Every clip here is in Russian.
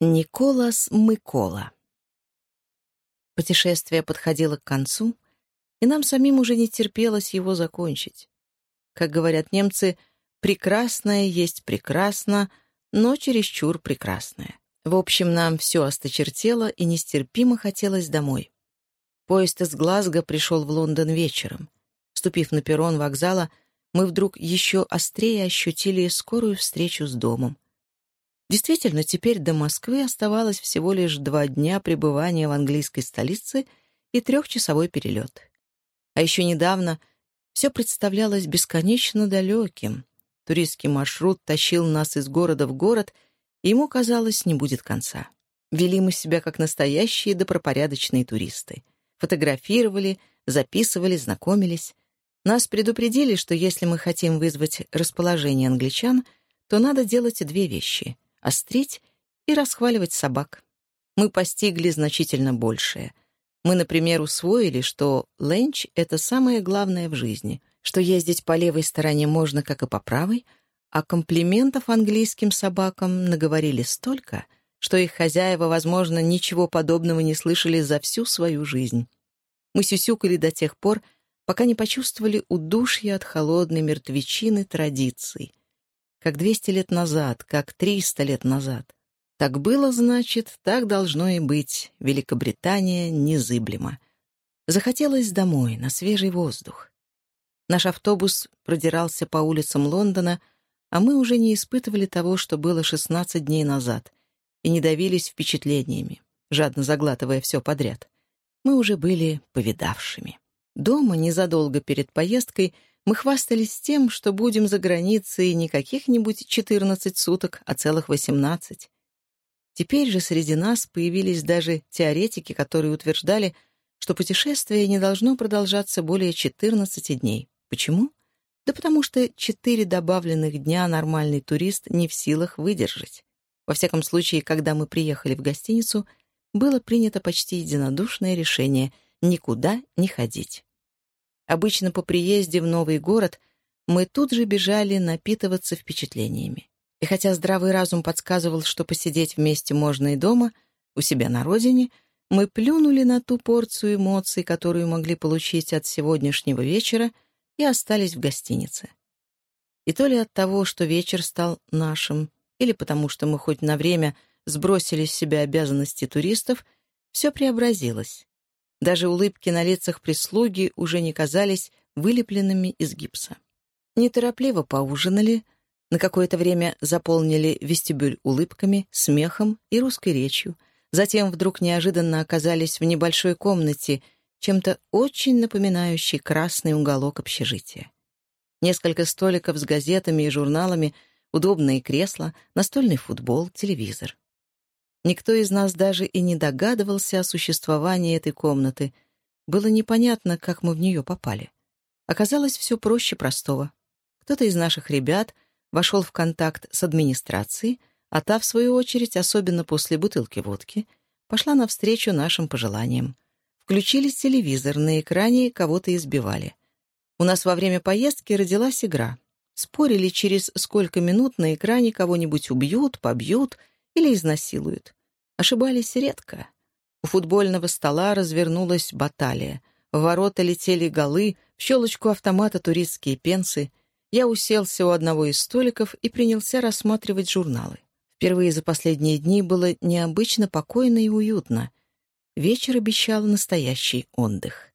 Николас Мыкола. Путешествие подходило к концу, и нам самим уже не терпелось его закончить. Как говорят немцы, прекрасное есть прекрасно, но чересчур прекрасное. В общем, нам все осточертело и нестерпимо хотелось домой. Поезд из Глазго пришел в Лондон вечером. Ступив на перрон вокзала, мы вдруг еще острее ощутили скорую встречу с домом — Действительно, теперь до Москвы оставалось всего лишь два дня пребывания в английской столице и трехчасовой перелет. А еще недавно все представлялось бесконечно далеким. Туристский маршрут тащил нас из города в город, и ему, казалось, не будет конца. Вели мы себя как настоящие добропорядочные туристы. Фотографировали, записывали, знакомились. Нас предупредили, что если мы хотим вызвать расположение англичан, то надо делать две вещи — острить и расхваливать собак. Мы постигли значительно большее. Мы, например, усвоили, что ленч — это самое главное в жизни, что ездить по левой стороне можно, как и по правой, а комплиментов английским собакам наговорили столько, что их хозяева, возможно, ничего подобного не слышали за всю свою жизнь. Мы сюсюкали до тех пор, пока не почувствовали удушья от холодной мертвечины традиций, как 200 лет назад, как 300 лет назад. Так было, значит, так должно и быть. Великобритания незыблема. Захотелось домой, на свежий воздух. Наш автобус продирался по улицам Лондона, а мы уже не испытывали того, что было 16 дней назад, и не давились впечатлениями, жадно заглатывая все подряд. Мы уже были повидавшими. Дома, незадолго перед поездкой, мы хвастались тем, что будем за границей не каких-нибудь 14 суток, а целых 18. Теперь же среди нас появились даже теоретики, которые утверждали, что путешествие не должно продолжаться более 14 дней. Почему? Да потому что четыре добавленных дня нормальный турист не в силах выдержать. Во всяком случае, когда мы приехали в гостиницу, было принято почти единодушное решение никуда не ходить. Обычно по приезде в новый город мы тут же бежали напитываться впечатлениями. И хотя здравый разум подсказывал, что посидеть вместе можно и дома, у себя на родине, мы плюнули на ту порцию эмоций, которую могли получить от сегодняшнего вечера, и остались в гостинице. И то ли от того, что вечер стал нашим, или потому что мы хоть на время сбросили с себя обязанности туристов, все преобразилось. Даже улыбки на лицах прислуги уже не казались вылепленными из гипса. Неторопливо поужинали, на какое-то время заполнили вестибюль улыбками, смехом и русской речью, затем вдруг неожиданно оказались в небольшой комнате, чем-то очень напоминающей красный уголок общежития. Несколько столиков с газетами и журналами, удобные кресла, настольный футбол, телевизор. Никто из нас даже и не догадывался о существовании этой комнаты. Было непонятно, как мы в нее попали. Оказалось, все проще простого. Кто-то из наших ребят вошел в контакт с администрацией, а та, в свою очередь, особенно после бутылки водки, пошла навстречу нашим пожеланиям. Включили телевизор, на экране кого-то избивали. У нас во время поездки родилась игра. Спорили, через сколько минут на экране кого-нибудь убьют, побьют — или изнасилуют. Ошибались редко. У футбольного стола развернулась баталия. В ворота летели голы, в щелочку автомата туристские пенсы. Я уселся у одного из столиков и принялся рассматривать журналы. Впервые за последние дни было необычно покойно и уютно. Вечер обещал настоящий отдых.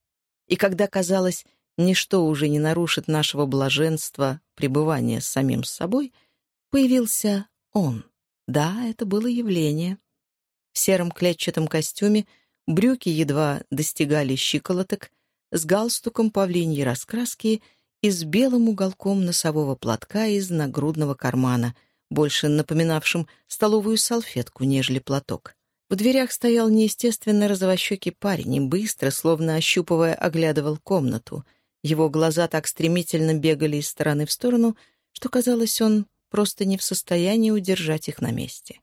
И когда казалось, ничто уже не нарушит нашего блаженства пребывания с самим собой, появился он. Да, это было явление. В сером клетчатом костюме брюки едва достигали щиколоток, с галстуком павлиньей раскраски и с белым уголком носового платка из нагрудного кармана, больше напоминавшим столовую салфетку, нежели платок. В дверях стоял неестественно розовощекий парень и быстро, словно ощупывая, оглядывал комнату. Его глаза так стремительно бегали из стороны в сторону, что, казалось, он просто не в состоянии удержать их на месте.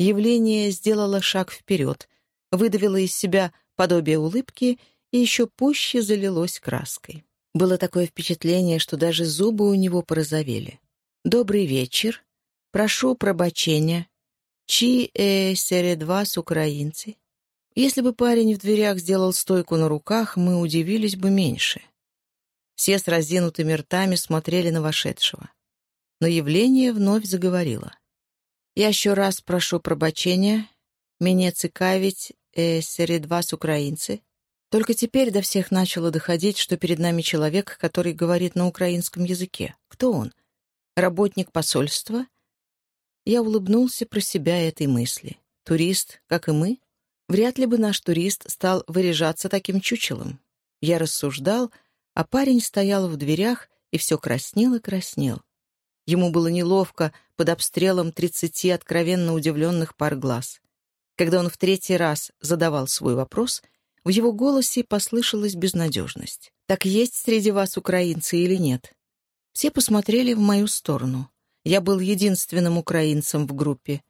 Явление сделало шаг вперед, выдавило из себя подобие улыбки и еще пуще залилось краской. Было такое впечатление, что даже зубы у него порозовели. «Добрый вечер. Прошу пробачения. Чи э серед вас украинцы? Если бы парень в дверях сделал стойку на руках, мы удивились бы меньше. Все с разинутыми ртами смотрели на вошедшего. Но явление вновь заговорило. «Я еще раз прошу пробачения. Меня цикавить э, серед вас украинцы. Только теперь до всех начало доходить, что перед нами человек, который говорит на украинском языке. Кто он? Работник посольства? Я улыбнулся про себя этой мысли. Турист, как и мы? Вряд ли бы наш турист стал выряжаться таким чучелом. Я рассуждал, а парень стоял в дверях и все краснел и краснел. Ему было неловко под обстрелом тридцати откровенно удивленных пар глаз. Когда он в третий раз задавал свой вопрос, в его голосе послышалась безнадежность. «Так есть среди вас украинцы или нет?» Все посмотрели в мою сторону. Я был единственным украинцем в группе.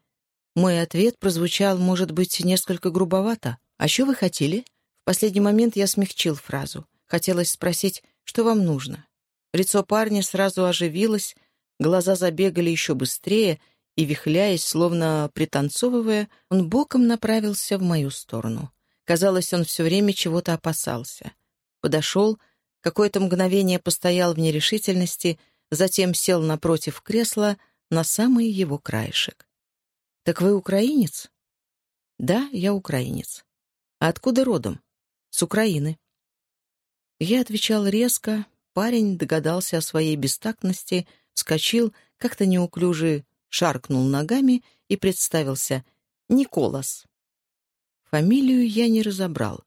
Мой ответ прозвучал, может быть, несколько грубовато. «А что вы хотели?» В последний момент я смягчил фразу. Хотелось спросить, что вам нужно. Лицо парня сразу оживилось, глаза забегали еще быстрее — и, вихляясь, словно пританцовывая, он боком направился в мою сторону. Казалось, он все время чего-то опасался. Подошел, какое-то мгновение постоял в нерешительности, затем сел напротив кресла на самый его краешек. «Так вы украинец?» «Да, я украинец». «А откуда родом?» «С Украины». Я отвечал резко, парень догадался о своей бестактности, вскочил, как-то неуклюже шаркнул ногами и представился Николас. Фамилию я не разобрал.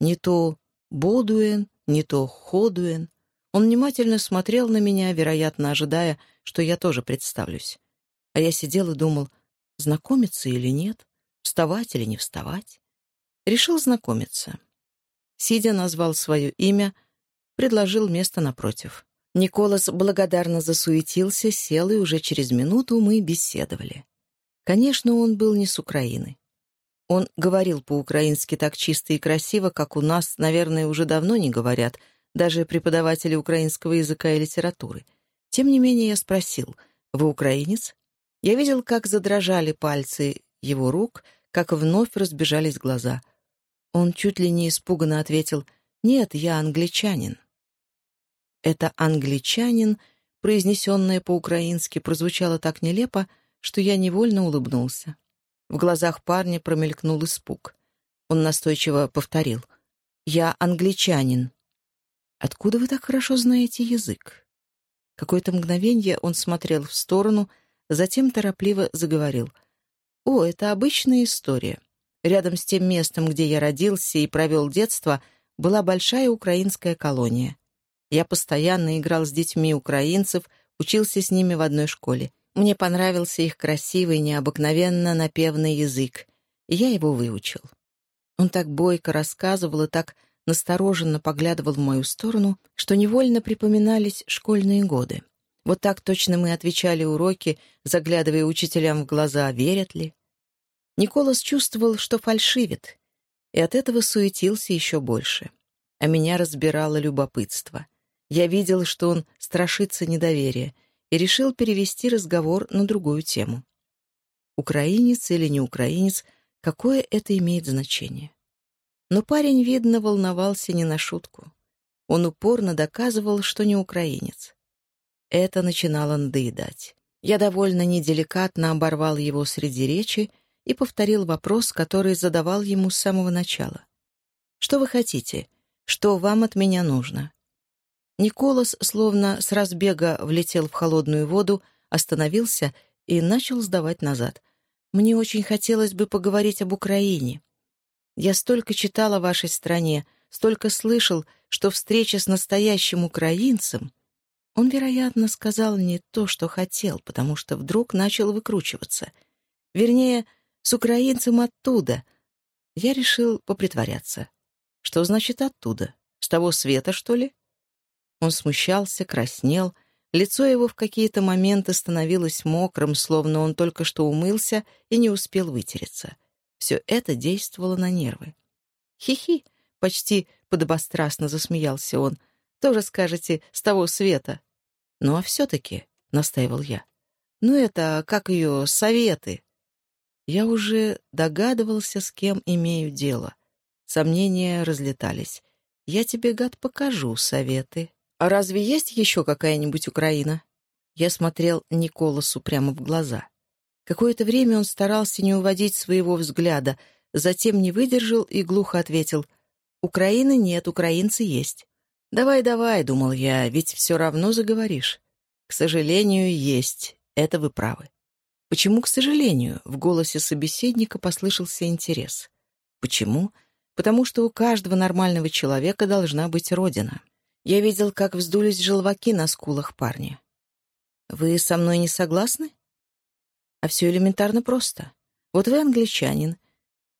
Не то Бодуэн, не то Ходуэн. Он внимательно смотрел на меня, вероятно, ожидая, что я тоже представлюсь. А я сидел и думал, знакомиться или нет, вставать или не вставать. Решил знакомиться. Сидя, назвал свое имя, предложил место напротив. Николас благодарно засуетился, сел, и уже через минуту мы беседовали. Конечно, он был не с Украины. Он говорил по-украински так чисто и красиво, как у нас, наверное, уже давно не говорят, даже преподаватели украинского языка и литературы. Тем не менее я спросил, «Вы украинец?» Я видел, как задрожали пальцы его рук, как вновь разбежались глаза. Он чуть ли не испуганно ответил, «Нет, я англичанин». Это «англичанин», произнесенное по-украински, прозвучало так нелепо, что я невольно улыбнулся. В глазах парня промелькнул испуг. Он настойчиво повторил. «Я англичанин». «Откуда вы так хорошо знаете язык?» Какое-то мгновение он смотрел в сторону, затем торопливо заговорил. «О, это обычная история. Рядом с тем местом, где я родился и провел детство, была большая украинская колония. Я постоянно играл с детьми украинцев, учился с ними в одной школе. Мне понравился их красивый, необыкновенно напевный язык, и я его выучил. Он так бойко рассказывал и так настороженно поглядывал в мою сторону, что невольно припоминались школьные годы. Вот так точно мы отвечали уроки, заглядывая учителям в глаза, верят ли. Николас чувствовал, что фальшивит, и от этого суетился еще больше. А меня разбирало любопытство. Я видел, что он страшится недоверия, и решил перевести разговор на другую тему. Украинец или не украинец, какое это имеет значение? Но парень, видно, волновался не на шутку. Он упорно доказывал, что не украинец. Это начинало надоедать. Я довольно неделикатно оборвал его среди речи и повторил вопрос, который задавал ему с самого начала. «Что вы хотите? Что вам от меня нужно?» Николас, словно с разбега, влетел в холодную воду, остановился и начал сдавать назад. «Мне очень хотелось бы поговорить об Украине. Я столько читал о вашей стране, столько слышал, что встреча с настоящим украинцем...» Он, вероятно, сказал не то, что хотел, потому что вдруг начал выкручиваться. Вернее, с украинцем оттуда. Я решил попритворяться. Что значит «оттуда»? С того света, что ли? Он смущался, краснел, лицо его в какие-то моменты становилось мокрым, словно он только что умылся и не успел вытереться. Все это действовало на нервы. «Хи-хи!» — почти подобострастно засмеялся он. «Тоже скажете, с того света». «Ну а все-таки», — настаивал я. «Ну это, как ее, советы». Я уже догадывался, с кем имею дело. Сомнения разлетались. Я тебе, гад, покажу советы. А разве есть еще какая-нибудь Украина? Я смотрел Николасу прямо в глаза. Какое-то время он старался не уводить своего взгляда, затем не выдержал и глухо ответил «Украины нет, украинцы есть». «Давай, давай», — думал я, — «ведь все равно заговоришь». «К сожалению, есть. Это вы правы». «Почему, к сожалению?» — в голосе собеседника послышался интерес. «Почему?» «Потому что у каждого нормального человека должна быть родина». Я видел, как вздулись желваки на скулах парня. «Вы со мной не согласны?» А все элементарно просто. Вот вы англичанин.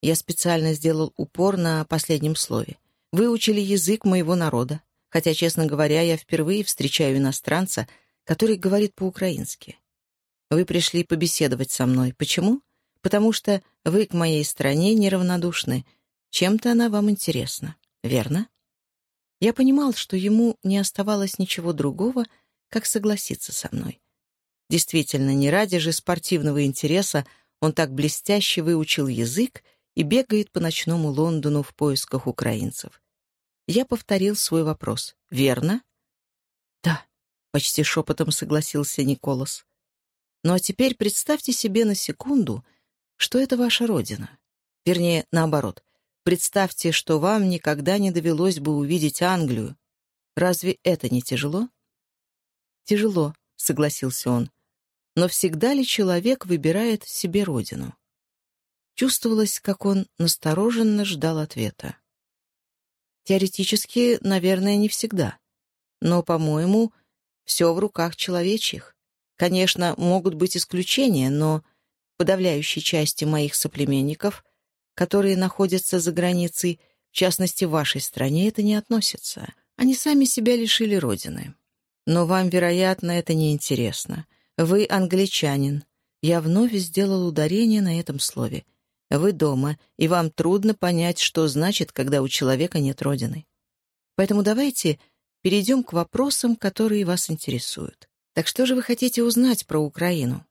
Я специально сделал упор на последнем слове. Вы учили язык моего народа. Хотя, честно говоря, я впервые встречаю иностранца, который говорит по-украински. Вы пришли побеседовать со мной. Почему? Потому что вы к моей стране неравнодушны. Чем-то она вам интересна. Верно? Я понимал, что ему не оставалось ничего другого, как согласиться со мной. Действительно, не ради же спортивного интереса он так блестяще выучил язык и бегает по ночному Лондону в поисках украинцев. Я повторил свой вопрос. «Верно?» «Да», — почти шепотом согласился Николас. «Ну а теперь представьте себе на секунду, что это ваша родина. Вернее, наоборот. Представьте, что вам никогда не довелось бы увидеть Англию. Разве это не тяжело?» «Тяжело», — согласился он. Но всегда ли человек выбирает себе родину? Чувствовалось, как он настороженно ждал ответа. Теоретически, наверное, не всегда. Но, по-моему, все в руках человечьих. Конечно, могут быть исключения, но подавляющей части моих соплеменников, которые находятся за границей, в частности, в вашей стране, это не относится. Они сами себя лишили родины. Но вам, вероятно, это не интересно. Вы англичанин. Я вновь сделал ударение на этом слове. Вы дома, и вам трудно понять, что значит, когда у человека нет родины. Поэтому давайте перейдем к вопросам, которые вас интересуют. Так что же вы хотите узнать про Украину?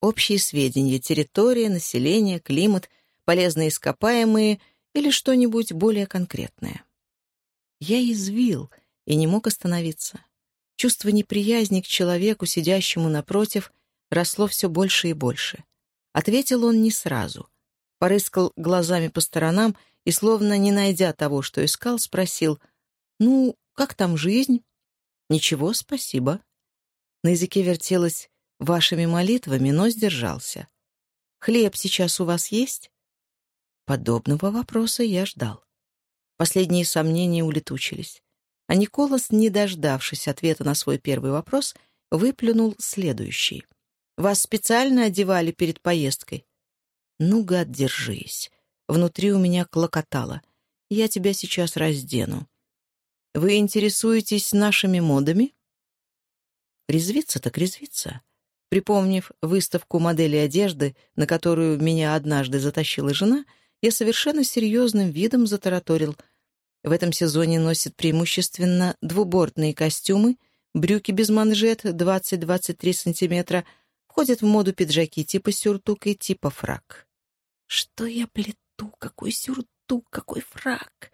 Общие сведения, территория, население, климат, полезные ископаемые или что-нибудь более конкретное. Я извил и не мог остановиться. Чувство неприязни к человеку, сидящему напротив, росло все больше и больше. Ответил он не сразу. Порыскал глазами по сторонам и, словно не найдя того, что искал, спросил, «Ну, как там жизнь?» «Ничего, спасибо». На языке вертелось «вашими молитвами», но сдержался. «Хлеб сейчас у вас есть?» Подобного вопроса я ждал. Последние сомнения улетучились. А Николас, не дождавшись ответа на свой первый вопрос, выплюнул следующий. «Вас специально одевали перед поездкой?» «Ну, гад, держись. Внутри у меня клокотало. Я тебя сейчас раздену. Вы интересуетесь нашими модами?» Резвиться так резвиться. Припомнив выставку моделей одежды, на которую меня однажды затащила жена, я совершенно серьезным видом затараторил — в этом сезоне носят преимущественно двубортные костюмы, брюки без манжет 20-23 сантиметра, входят в моду пиджаки типа сюртук и типа фрак. Что я плету? Какой сюртук? Какой фрак?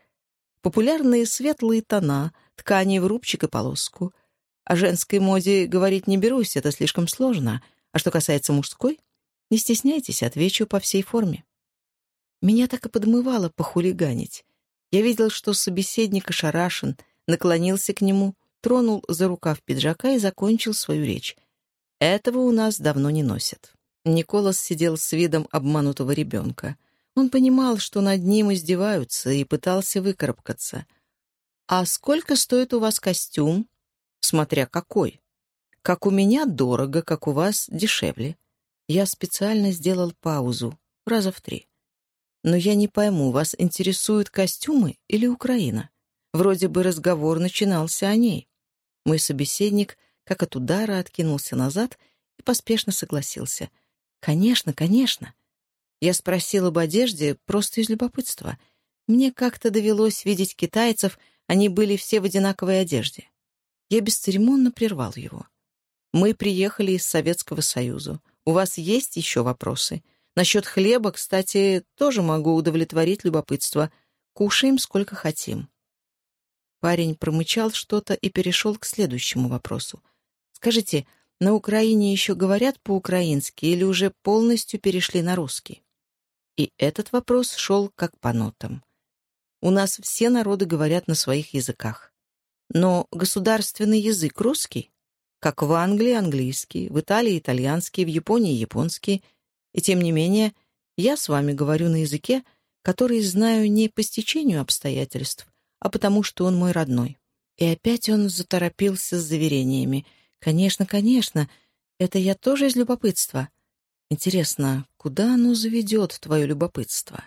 Популярные светлые тона, ткани в рубчик и полоску. О женской моде говорить не берусь, это слишком сложно. А что касается мужской, не стесняйтесь, отвечу по всей форме. Меня так и подмывало похулиганить. Я видел, что собеседник ошарашен, наклонился к нему, тронул за рукав пиджака и закончил свою речь. Этого у нас давно не носят. Николас сидел с видом обманутого ребенка. Он понимал, что над ним издеваются, и пытался выкарабкаться. «А сколько стоит у вас костюм?» «Смотря какой. Как у меня дорого, как у вас дешевле». Я специально сделал паузу, раза в три. Но я не пойму, вас интересуют костюмы или Украина? Вроде бы разговор начинался о ней. Мой собеседник, как от удара, откинулся назад и поспешно согласился. «Конечно, конечно». Я спросила об одежде просто из любопытства. Мне как-то довелось видеть китайцев, они были все в одинаковой одежде. Я бесцеремонно прервал его. «Мы приехали из Советского Союза. У вас есть еще вопросы? Насчет хлеба, кстати, тоже могу удовлетворить любопытство. Кушаем сколько хотим». Парень промычал что-то и перешел к следующему вопросу. «Скажите, на Украине еще говорят по-украински или уже полностью перешли на русский?» И этот вопрос шел как по нотам. У нас все народы говорят на своих языках. Но государственный язык русский, как в Англии английский, в Италии итальянский, в Японии японский, и тем не менее я с вами говорю на языке, который знаю не по стечению обстоятельств, а потому что он мой родной. И опять он заторопился с заверениями. «Конечно, конечно, это я тоже из любопытства. Интересно, куда оно заведет, твое любопытство?»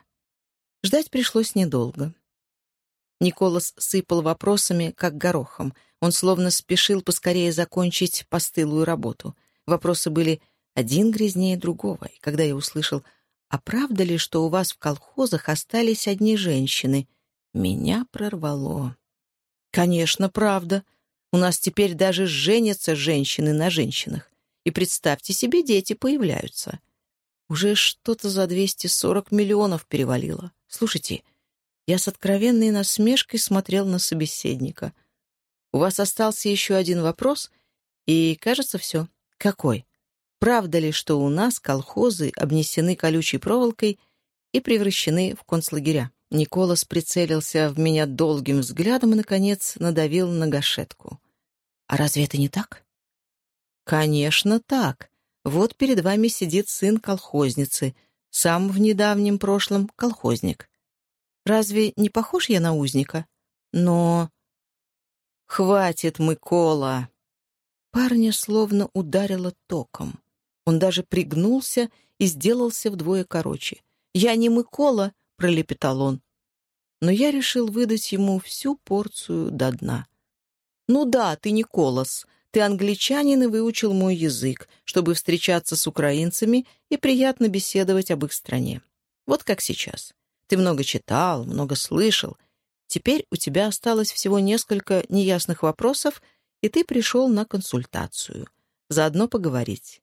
Ждать пришлось недолго. Николас сыпал вопросами, как горохом. Он словно спешил поскорее закончить постылую работу. Вопросы были один грязнее другого. И когда я услышал, «А правда ли, что у вас в колхозах остались одни женщины?» Меня прорвало. «Конечно, правда. У нас теперь даже женятся женщины на женщинах. И представьте себе, дети появляются. Уже что-то за 240 миллионов перевалило. Слушайте, — я с откровенной насмешкой смотрел на собеседника. «У вас остался еще один вопрос, и, кажется, все. Какой? Правда ли, что у нас колхозы обнесены колючей проволокой и превращены в концлагеря?» Николас прицелился в меня долгим взглядом и, наконец, надавил на гашетку. «А разве это не так?» «Конечно, так. Вот перед вами сидит сын колхозницы, сам в недавнем прошлом колхозник. Разве не похож я на узника? Но... «Хватит, Микола!» Парня словно ударило током. Он даже пригнулся и сделался вдвое короче. «Я не Микола!» — пролепетал он. Но я решил выдать ему всю порцию до дна. «Ну да, ты не Колос. Ты англичанин и выучил мой язык, чтобы встречаться с украинцами и приятно беседовать об их стране. Вот как сейчас. Ты много читал, много слышал. Теперь у тебя осталось всего несколько неясных вопросов, и ты пришел на консультацию. Заодно поговорить.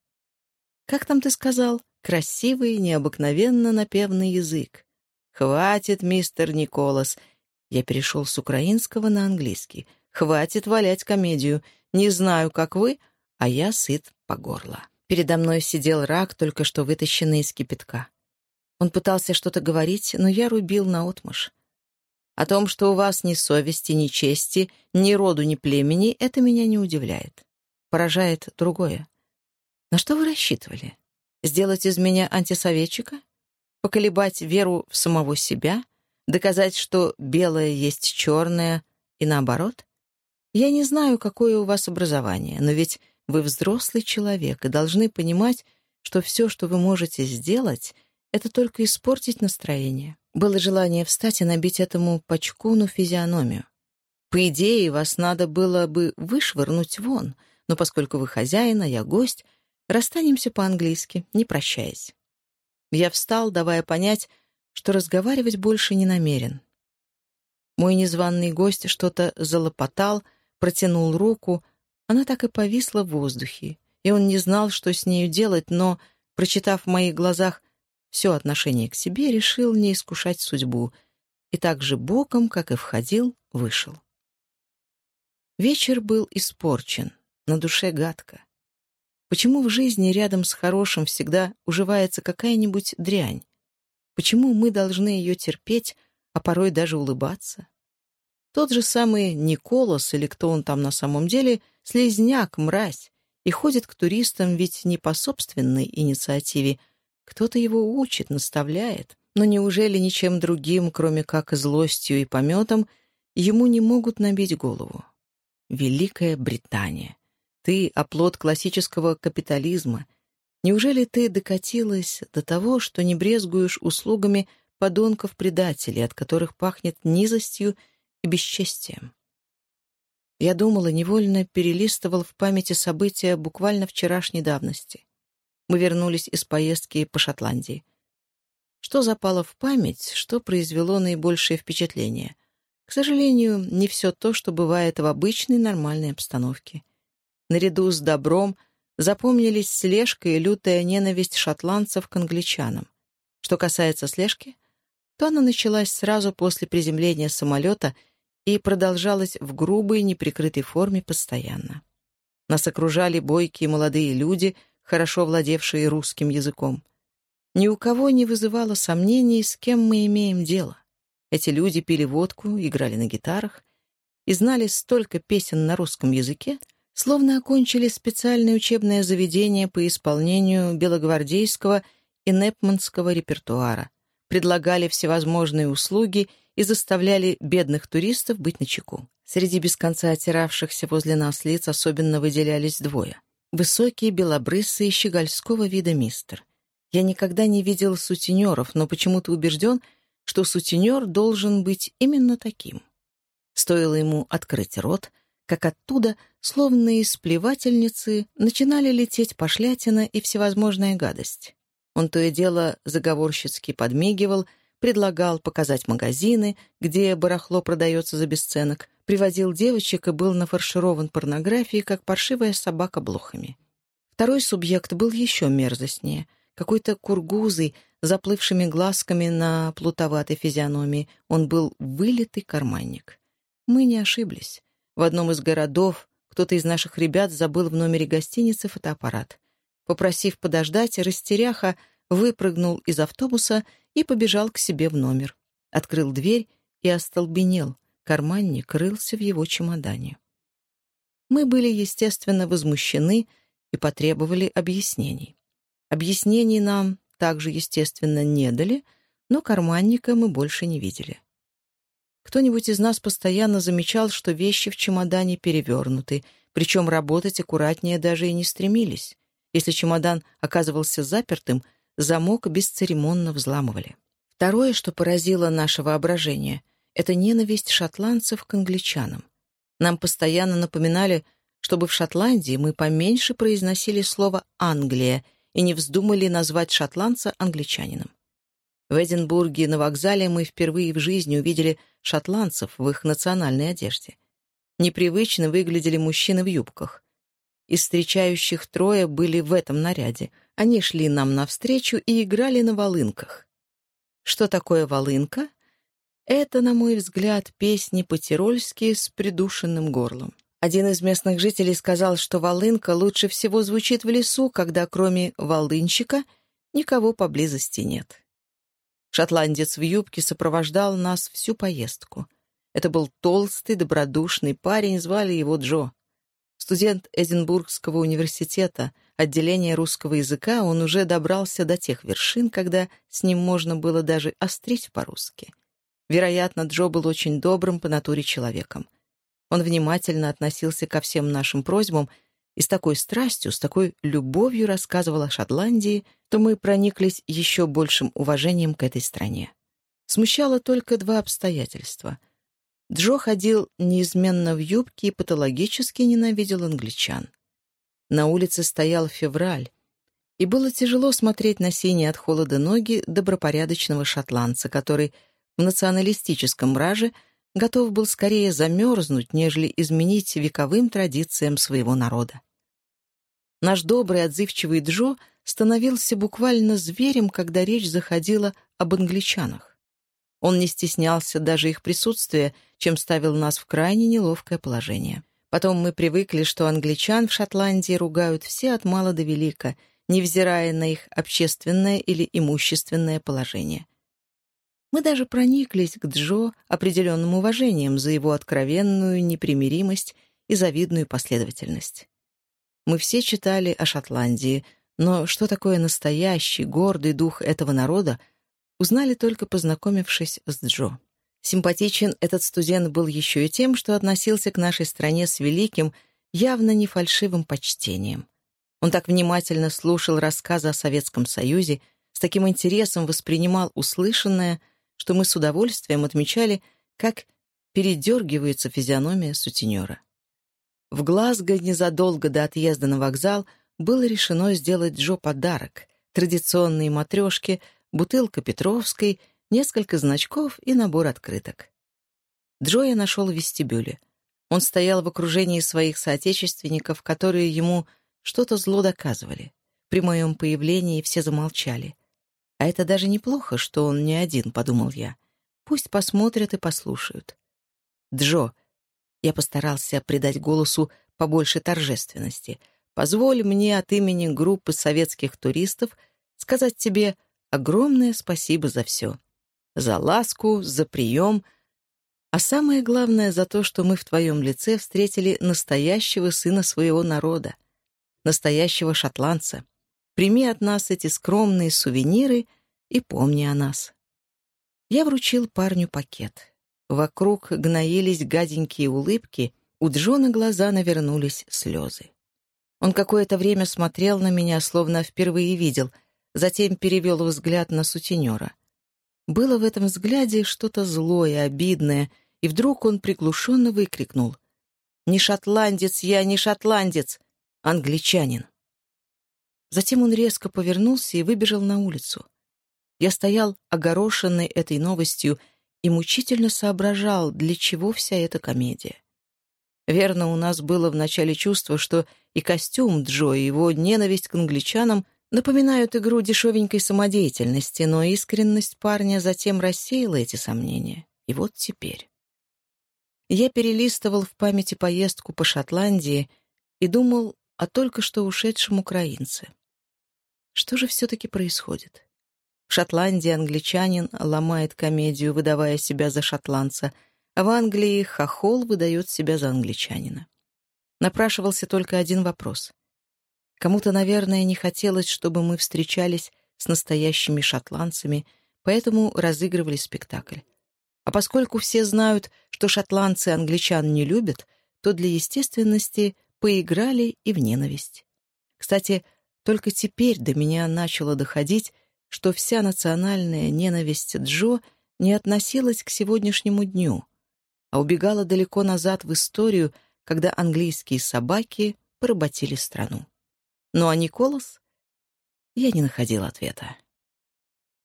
Как там ты сказал? Красивый, необыкновенно напевный язык. Хватит, мистер Николас. Я перешел с украинского на английский. Хватит валять комедию. Не знаю, как вы, а я сыт по горло. Передо мной сидел рак, только что вытащенный из кипятка. Он пытался что-то говорить, но я рубил наотмашь. О том, что у вас ни совести, ни чести, ни роду, ни племени, это меня не удивляет. Поражает другое. На что вы рассчитывали? Сделать из меня антисоветчика? Поколебать веру в самого себя? Доказать, что белое есть черное и наоборот? Я не знаю, какое у вас образование, но ведь вы взрослый человек и должны понимать, что все, что вы можете сделать, это только испортить настроение. Было желание встать и набить этому пачкуну физиономию. По идее, вас надо было бы вышвырнуть вон, но поскольку вы хозяин, а я гость, расстанемся по-английски, не прощаясь. Я встал, давая понять, что разговаривать больше не намерен. Мой незваный гость что-то залопотал, протянул руку, она так и повисла в воздухе, и он не знал, что с нею делать, но, прочитав в моих глазах все отношение к себе, решил не искушать судьбу и так же боком, как и входил, вышел. Вечер был испорчен, на душе гадко. Почему в жизни рядом с хорошим всегда уживается какая-нибудь дрянь? Почему мы должны ее терпеть, а порой даже улыбаться? Тот же самый Николас, или кто он там на самом деле, слезняк, мразь, и ходит к туристам ведь не по собственной инициативе, кто-то его учит, наставляет. Но неужели ничем другим, кроме как злостью и пометом, ему не могут набить голову? Великая Британия. Ты — оплот классического капитализма. Неужели ты докатилась до того, что не брезгуешь услугами подонков-предателей, от которых пахнет низостью и бесчестием? Я думала, невольно перелистывал в памяти события буквально вчерашней давности мы вернулись из поездки по Шотландии. Что запало в память, что произвело наибольшее впечатление? К сожалению, не все то, что бывает в обычной нормальной обстановке. Наряду с добром запомнились слежка и лютая ненависть шотландцев к англичанам. Что касается слежки, то она началась сразу после приземления самолета и продолжалась в грубой, неприкрытой форме постоянно. Нас окружали бойкие молодые люди, хорошо владевшие русским языком. Ни у кого не вызывало сомнений, с кем мы имеем дело. Эти люди пили водку, играли на гитарах и знали столько песен на русском языке, словно окончили специальное учебное заведение по исполнению белогвардейского и непманского репертуара, предлагали всевозможные услуги и заставляли бедных туристов быть начеку. Среди без конца отиравшихся возле нас лиц особенно выделялись двое. Высокий, белобрысый, щегольского вида мистер. Я никогда не видел сутенеров, но почему-то убежден, что сутенер должен быть именно таким. Стоило ему открыть рот, как оттуда, словно из плевательницы, начинали лететь пошлятина и всевозможная гадость. Он то и дело заговорщицки подмигивал, предлагал показать магазины, где барахло продается за бесценок, привозил девочек и был нафарширован порнографией, как паршивая собака блохами. Второй субъект был еще мерзостнее. Какой-то кургузый, заплывшими глазками на плутоватой физиономии. Он был вылитый карманник. Мы не ошиблись. В одном из городов кто-то из наших ребят забыл в номере гостиницы фотоаппарат. Попросив подождать, растеряха выпрыгнул из автобуса и побежал к себе в номер. Открыл дверь и остолбенел. Карманник рылся в его чемодане. Мы были, естественно, возмущены и потребовали объяснений. Объяснений нам также, естественно, не дали, но карманника мы больше не видели. Кто-нибудь из нас постоянно замечал, что вещи в чемодане перевернуты, причем работать аккуратнее даже и не стремились. Если чемодан оказывался запертым, замок бесцеремонно взламывали. Второе, что поразило наше воображение, это ненависть шотландцев к англичанам. Нам постоянно напоминали, чтобы в Шотландии мы поменьше произносили слово «Англия» и не вздумали назвать шотландца англичанином. В Эдинбурге на вокзале мы впервые в жизни увидели шотландцев в их национальной одежде. Непривычно выглядели мужчины в юбках. Из встречающих трое были в этом наряде. Они шли нам навстречу и играли на волынках. Что такое волынка? Это, на мой взгляд, песни по-тирольски с придушенным горлом. Один из местных жителей сказал, что волынка лучше всего звучит в лесу, когда кроме волынщика никого поблизости нет. Шотландец в юбке сопровождал нас всю поездку. Это был толстый, добродушный парень, звали его Джо. Студент Эдинбургского университета, отделения русского языка, он уже добрался до тех вершин, когда с ним можно было даже острить по-русски. Вероятно, Джо был очень добрым по натуре человеком. Он внимательно относился ко всем нашим просьбам и с такой страстью, с такой любовью рассказывал о Шотландии, то мы прониклись еще большим уважением к этой стране. Смущало только два обстоятельства. Джо ходил неизменно в юбке и патологически ненавидел англичан. На улице стоял февраль, и было тяжело смотреть на синие от холода ноги добропорядочного шотландца, который в националистическом мраже готов был скорее замерзнуть, нежели изменить вековым традициям своего народа. Наш добрый, отзывчивый Джо становился буквально зверем, когда речь заходила об англичанах. Он не стеснялся даже их присутствия, чем ставил нас в крайне неловкое положение. Потом мы привыкли, что англичан в Шотландии ругают все от мала до велика, невзирая на их общественное или имущественное положение. Мы даже прониклись к Джо определенным уважением за его откровенную непримиримость и завидную последовательность. Мы все читали о Шотландии, но что такое настоящий, гордый дух этого народа, узнали только познакомившись с Джо. Симпатичен этот студент был еще и тем, что относился к нашей стране с великим, явно не фальшивым почтением. Он так внимательно слушал рассказы о Советском Союзе, с таким интересом воспринимал услышанное — что мы с удовольствием отмечали, как передергивается физиономия сутенера. В Глазго незадолго до отъезда на вокзал было решено сделать Джо подарок — традиционные матрешки, бутылка Петровской, несколько значков и набор открыток. Джо я нашел в вестибюле. Он стоял в окружении своих соотечественников, которые ему что-то зло доказывали. При моем появлении все замолчали. А это даже неплохо, что он не один, подумал я. Пусть посмотрят и послушают. Джо, я постарался придать голосу побольше торжественности. Позволь мне от имени группы советских туристов сказать тебе огромное спасибо за все. За ласку, за прием, а самое главное за то, что мы в твоем лице встретили настоящего сына своего народа, настоящего шотландца. Прими от нас эти скромные сувениры и помни о нас. Я вручил парню пакет. Вокруг гноились гаденькие улыбки, у Джона глаза навернулись слезы. Он какое-то время смотрел на меня, словно впервые видел, затем перевел взгляд на сутенера. Было в этом взгляде что-то злое, обидное, и вдруг он приглушенно выкрикнул. «Не шотландец я, не шотландец! Англичанин!» Затем он резко повернулся и выбежал на улицу. Я стоял огорошенный этой новостью и мучительно соображал, для чего вся эта комедия. Верно, у нас было вначале чувство, что и костюм Джо, и его ненависть к англичанам напоминают игру дешевенькой самодеятельности, но искренность парня затем рассеяла эти сомнения. И вот теперь. Я перелистывал в памяти поездку по Шотландии и думал о только что ушедшем украинце. Что же все-таки происходит? В Шотландии англичанин ломает комедию, выдавая себя за шотландца, а в Англии хохол выдает себя за англичанина. Напрашивался только один вопрос. Кому-то, наверное, не хотелось, чтобы мы встречались с настоящими шотландцами, поэтому разыгрывали спектакль. А поскольку все знают, что шотландцы англичан не любят, то для естественности поиграли и в ненависть. Кстати, только теперь до меня начало доходить, что вся национальная ненависть Джо не относилась к сегодняшнему дню, а убегала далеко назад в историю, когда английские собаки поработили страну. Ну а Николас? Я не находил ответа.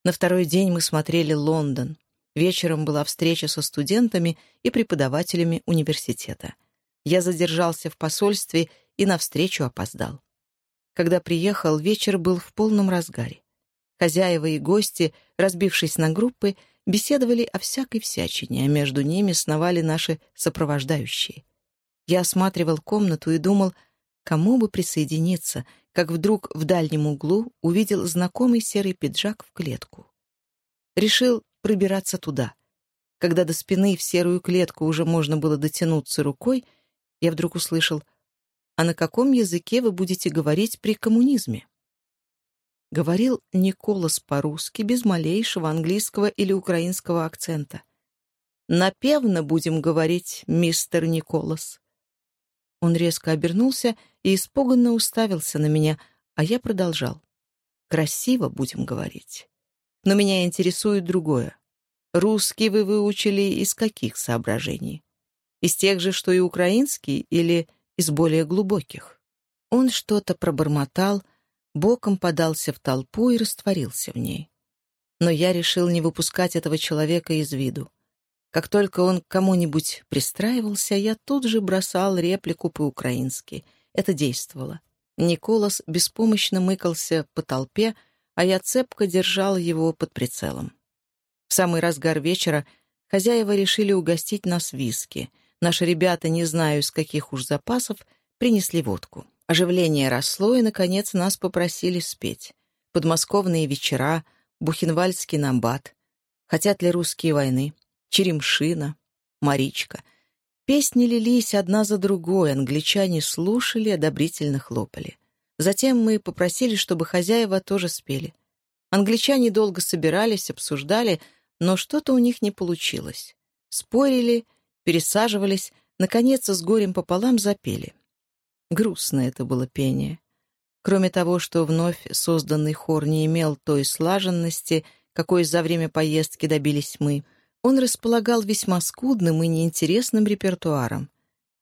На второй день мы смотрели «Лондон». Вечером была встреча со студентами и преподавателями университета. Я задержался в посольстве и навстречу опоздал. Когда приехал, вечер был в полном разгаре. Хозяева и гости, разбившись на группы, беседовали о всякой всячине, а между ними сновали наши сопровождающие. Я осматривал комнату и думал, кому бы присоединиться, как вдруг в дальнем углу увидел знакомый серый пиджак в клетку. Решил пробираться туда. Когда до спины в серую клетку уже можно было дотянуться рукой, я вдруг услышал, «А на каком языке вы будете говорить при коммунизме?» Говорил Николас по-русски, без малейшего английского или украинского акцента. «Напевно будем говорить, мистер Николас». Он резко обернулся и испуганно уставился на меня, а я продолжал. «Красиво будем говорить. Но меня интересует другое. Русский вы выучили из каких соображений? Из тех же, что и украинский, или из более глубоких?» Он что-то пробормотал, боком подался в толпу и растворился в ней. Но я решил не выпускать этого человека из виду. Как только он к кому-нибудь пристраивался, я тут же бросал реплику по-украински. Это действовало. Николас беспомощно мыкался по толпе, а я цепко держал его под прицелом. В самый разгар вечера хозяева решили угостить нас виски. Наши ребята, не знаю, из каких уж запасов, принесли водку. Оживление росло, и, наконец, нас попросили спеть. Подмосковные вечера, Бухенвальдский намбат. Хотят ли русские войны? Черемшина, Маричка. Песни лились одна за другой, англичане слушали, одобрительно хлопали. Затем мы попросили, чтобы хозяева тоже спели. Англичане долго собирались, обсуждали, но что-то у них не получилось. Спорили, пересаживались, наконец, с горем пополам запели. Грустно это было пение. Кроме того, что вновь созданный хор не имел той слаженности, какой за время поездки добились мы, он располагал весьма скудным и неинтересным репертуаром.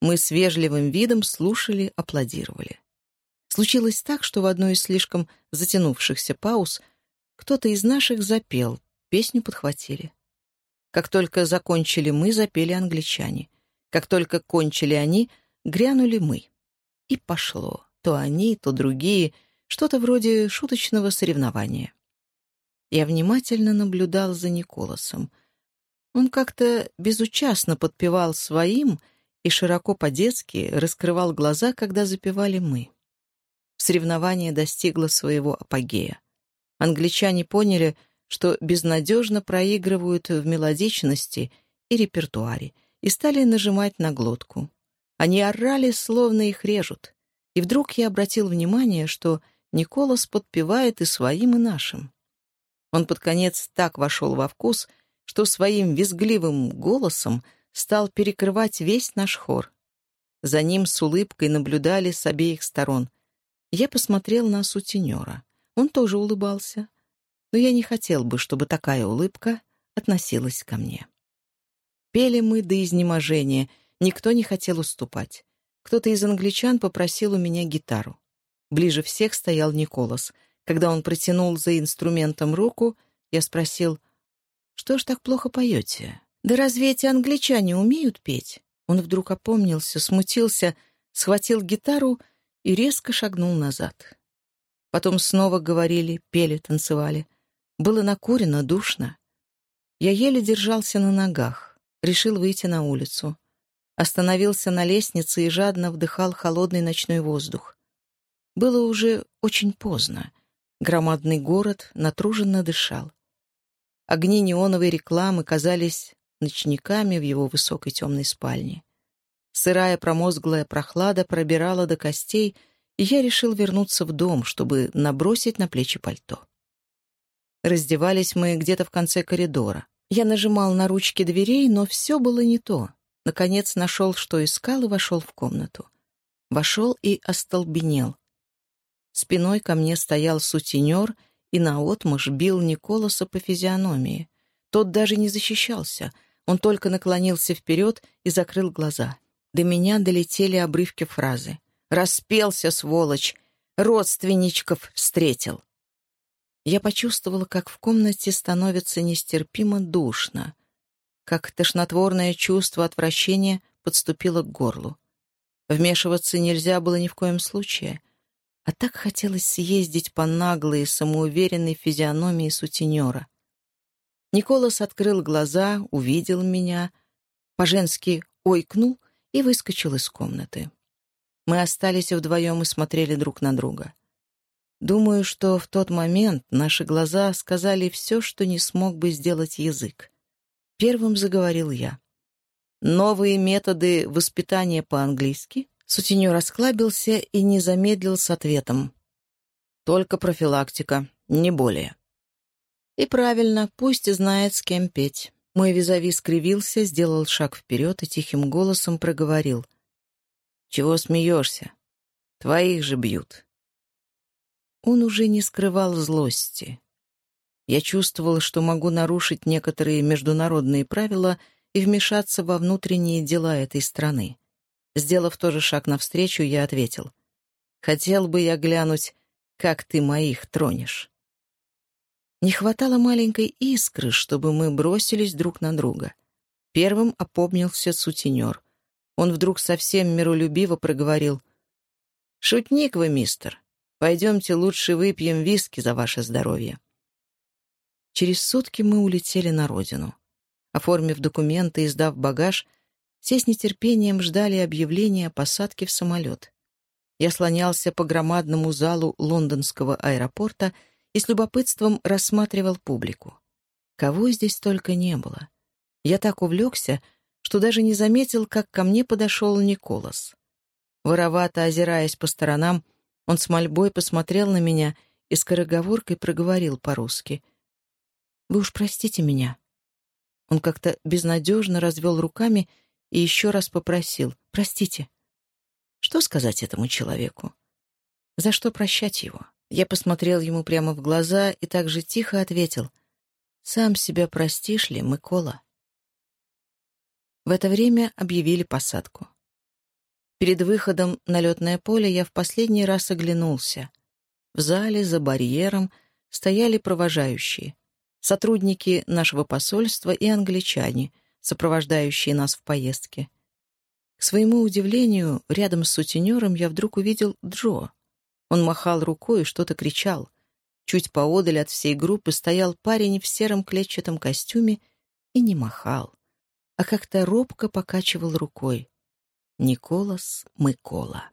Мы с вежливым видом слушали, аплодировали. Случилось так, что в одной из слишком затянувшихся пауз кто-то из наших запел, песню подхватили. Как только закончили мы, запели англичане. Как только кончили они, грянули мы. И пошло. То они, то другие. Что-то вроде шуточного соревнования. Я внимательно наблюдал за Николасом. Он как-то безучастно подпевал своим и широко по-детски раскрывал глаза, когда запевали мы. Соревнование достигло своего апогея. Англичане поняли, что безнадежно проигрывают в мелодичности и репертуаре, и стали нажимать на глотку. Они орали, словно их режут. И вдруг я обратил внимание, что Николас подпевает и своим, и нашим. Он под конец так вошел во вкус, что своим визгливым голосом стал перекрывать весь наш хор. За ним с улыбкой наблюдали с обеих сторон. Я посмотрел на сутенера. Он тоже улыбался. Но я не хотел бы, чтобы такая улыбка относилась ко мне. Пели мы до изнеможения, никто не хотел уступать. Кто-то из англичан попросил у меня гитару. Ближе всех стоял Николас. Когда он протянул за инструментом руку, я спросил, «Что ж так плохо поете? Да разве эти англичане умеют петь?» Он вдруг опомнился, смутился, схватил гитару и резко шагнул назад. Потом снова говорили, пели, танцевали. Было накурено, душно. Я еле держался на ногах, решил выйти на улицу. Остановился на лестнице и жадно вдыхал холодный ночной воздух. Было уже очень поздно. Громадный город натруженно дышал. Огни неоновой рекламы казались ночниками в его высокой темной спальне. Сырая промозглая прохлада пробирала до костей, и я решил вернуться в дом, чтобы набросить на плечи пальто. Раздевались мы где-то в конце коридора. Я нажимал на ручки дверей, но все было не то. Наконец нашел, что искал, и вошел в комнату. Вошел и остолбенел. Спиной ко мне стоял сутенер и наотмашь бил Николаса по физиономии. Тот даже не защищался. Он только наклонился вперед и закрыл глаза. До меня долетели обрывки фразы. «Распелся, сволочь! Родственничков встретил!» Я почувствовала, как в комнате становится нестерпимо душно, как тошнотворное чувство отвращения подступило к горлу. Вмешиваться нельзя было ни в коем случае. А так хотелось съездить по наглой, самоуверенной физиономии сутенера. Николас открыл глаза, увидел меня, по-женски ойкнул и выскочил из комнаты. Мы остались вдвоем и смотрели друг на друга. Думаю, что в тот момент наши глаза сказали все, что не смог бы сделать язык. Первым заговорил я. «Новые методы воспитания по-английски?» Сутенер расклабился и не замедлил с ответом. «Только профилактика, не более». «И правильно, пусть знает, с кем петь». Мой визави скривился, сделал шаг вперед и тихим голосом проговорил. «Чего смеешься? Твоих же бьют». Он уже не скрывал злости. Я чувствовал, что могу нарушить некоторые международные правила и вмешаться во внутренние дела этой страны. Сделав тоже шаг навстречу, я ответил. «Хотел бы я глянуть, как ты моих тронешь». Не хватало маленькой искры, чтобы мы бросились друг на друга. Первым опомнился сутенер. Он вдруг совсем миролюбиво проговорил. «Шутник вы, мистер. Пойдемте лучше выпьем виски за ваше здоровье». Через сутки мы улетели на родину. Оформив документы и сдав багаж, все с нетерпением ждали объявления о посадке в самолет. Я слонялся по громадному залу лондонского аэропорта и с любопытством рассматривал публику. Кого здесь только не было. Я так увлекся, что даже не заметил, как ко мне подошел Николас. Воровато озираясь по сторонам, он с мольбой посмотрел на меня и скороговоркой проговорил по-русски. «Вы уж простите меня». Он как-то безнадежно развел руками и еще раз попросил «Простите». Что сказать этому человеку? За что прощать его? Я посмотрел ему прямо в глаза и так же тихо ответил «Сам себя простишь ли, Микола?» В это время объявили посадку. Перед выходом на летное поле я в последний раз оглянулся. В зале за барьером стояли провожающие, сотрудники нашего посольства и англичане — сопровождающие нас в поездке. К своему удивлению, рядом с сутенером я вдруг увидел Джо. Он махал рукой и что-то кричал. Чуть поодаль от всей группы стоял парень в сером клетчатом костюме и не махал, а как-то робко покачивал рукой. Николас Мыкола.